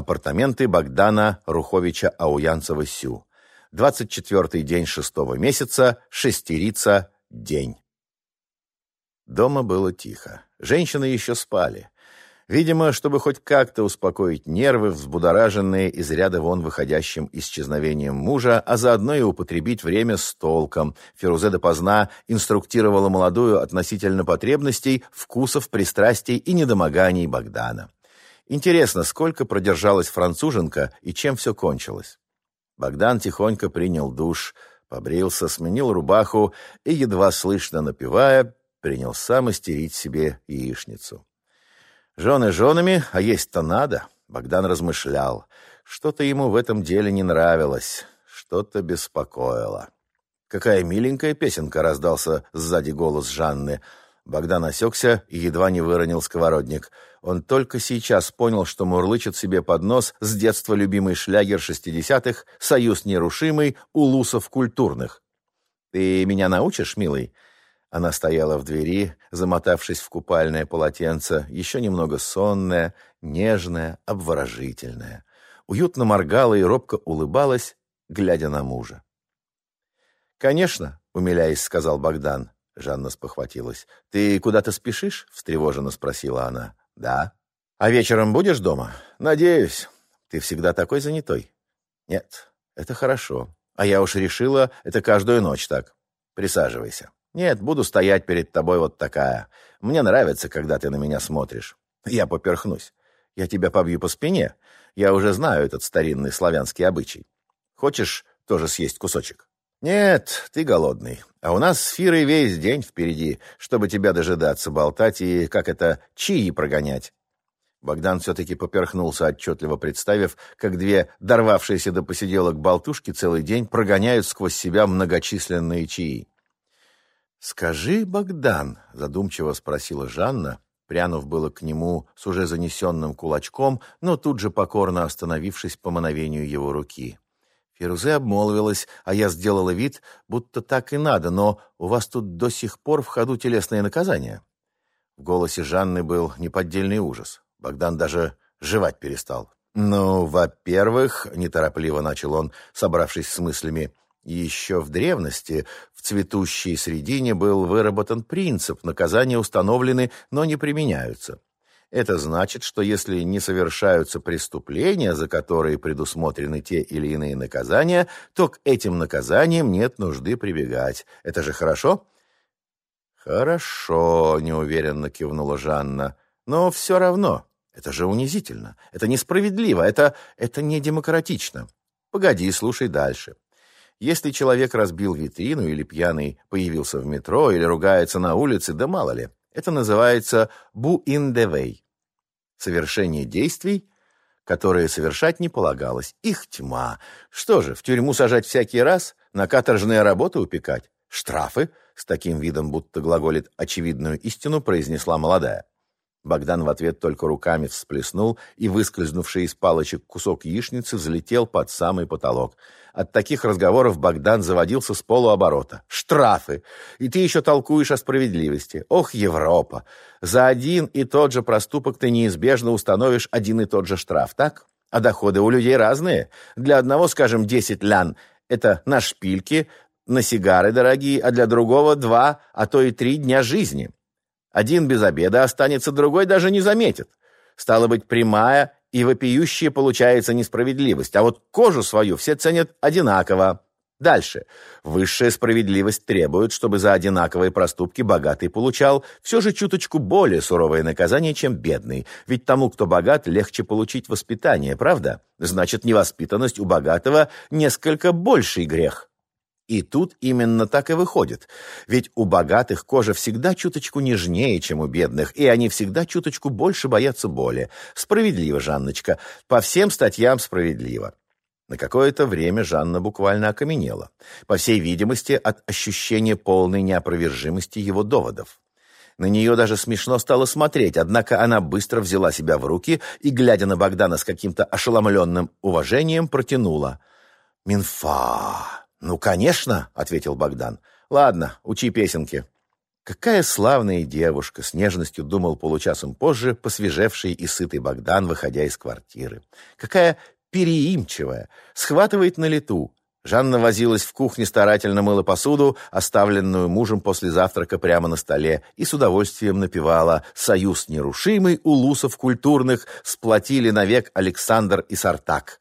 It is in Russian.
Апартаменты Богдана Руховича Ауянцева-Сю. 24-й день шестого месяца, шестерица, день. Дома было тихо. Женщины еще спали. Видимо, чтобы хоть как-то успокоить нервы, взбудораженные из ряда вон выходящим исчезновением мужа, а заодно и употребить время с толком, Ферузе допоздна инструктировала молодую относительно потребностей, вкусов, пристрастий и недомоганий Богдана. Интересно, сколько продержалась француженка и чем все кончилось? Богдан тихонько принял душ, побрился, сменил рубаху и, едва слышно напевая, принялся мастерить себе яичницу. Жены женами, а есть-то надо. Богдан размышлял. Что-то ему в этом деле не нравилось, что-то беспокоило. «Какая миленькая песенка!» — раздался сзади голос Жанны. Богдан осекся и едва не выронил сковородник. Он только сейчас понял, что мурлычет себе под нос с детства любимый шлягер шестидесятых «Союз нерушимый, улусов культурных». «Ты меня научишь, милый?» Она стояла в двери, замотавшись в купальное полотенце, еще немного сонная, нежная, обворожительная. Уютно моргала и робко улыбалась, глядя на мужа. «Конечно», — умиляясь, сказал Богдан. Жанна спохватилась. «Ты куда-то спешишь?» — встревоженно спросила она. «Да». «А вечером будешь дома?» «Надеюсь. Ты всегда такой занятой?» «Нет, это хорошо. А я уж решила, это каждую ночь так. Присаживайся». Нет, буду стоять перед тобой вот такая. Мне нравится, когда ты на меня смотришь. Я поперхнусь. Я тебя побью по спине. Я уже знаю этот старинный славянский обычай. Хочешь тоже съесть кусочек? Нет, ты голодный. А у нас с Фирой весь день впереди, чтобы тебя дожидаться, болтать и, как это, чаи прогонять. Богдан все-таки поперхнулся, отчетливо представив, как две дорвавшиеся до посиделок болтушки целый день прогоняют сквозь себя многочисленные чаи. «Скажи, Богдан», — задумчиво спросила Жанна, прянув было к нему с уже занесенным кулачком, но тут же покорно остановившись по мановению его руки. Фирузе обмолвилась, а я сделала вид, будто так и надо, но у вас тут до сих пор в ходу телесное наказание. В голосе Жанны был неподдельный ужас. Богдан даже жевать перестал. «Ну, во-первых, — неторопливо начал он, собравшись с мыслями, еще в древности в цветущей средине был выработан принцип, наказания установлены, но не применяются. Это значит, что если не совершаются преступления, за которые предусмотрены те или иные наказания, то к этим наказаниям нет нужды прибегать. Это же хорошо? Хорошо, неуверенно кивнула Жанна. Но все равно, это же унизительно, это несправедливо, это, это не демократично. Погоди, слушай дальше. Если человек разбил витрину или пьяный появился в метро или ругается на улице, да мало ли, это называется «бу in the way» — совершение действий, которые совершать не полагалось. Их тьма. Что же, в тюрьму сажать всякий раз? На каторжные работы упекать? Штрафы? С таким видом, будто глаголит очевидную истину, произнесла молодая. Богдан в ответ только руками всплеснул, и выскользнувший из палочек кусок яичницы взлетел под самый потолок. От таких разговоров Богдан заводился с полуоборота. «Штрафы! И ты еще толкуешь о справедливости! Ох, Европа! За один и тот же проступок ты неизбежно установишь один и тот же штраф, так? А доходы у людей разные. Для одного, скажем, 10 лян — это на шпильки, на сигары дорогие, а для другого два, а то и три дня жизни». Один без обеда останется, другой даже не заметит. Стало быть, прямая и вопиющая получается несправедливость, а вот кожу свою все ценят одинаково. Дальше. Высшая справедливость требует, чтобы за одинаковые проступки богатый получал все же чуточку более суровое наказание, чем бедный. Ведь тому, кто богат, легче получить воспитание, правда? Значит, невоспитанность у богатого несколько больший грех. И тут именно так и выходит. Ведь у богатых кожа всегда чуточку нежнее, чем у бедных, и они всегда чуточку больше боятся боли. Справедливо, Жанночка, по всем статьям справедливо. На какое-то время Жанна буквально окаменела, по всей видимости, от ощущения полной неопровержимости его доводов. На нее даже смешно стало смотреть, однако она быстро взяла себя в руки и, глядя на Богдана с каким-то ошеломленным уважением, протянула. «Минфа!» «Ну, конечно», — ответил Богдан. «Ладно, учи песенки». Какая славная девушка, с нежностью думал получасом позже посвежевший и сытый Богдан, выходя из квартиры. Какая переимчивая, схватывает на лету. Жанна возилась в кухне, старательно мыла посуду, оставленную мужем после завтрака прямо на столе, и с удовольствием напевала «Союз нерушимый, улусов культурных сплотили навек Александр и Сартак».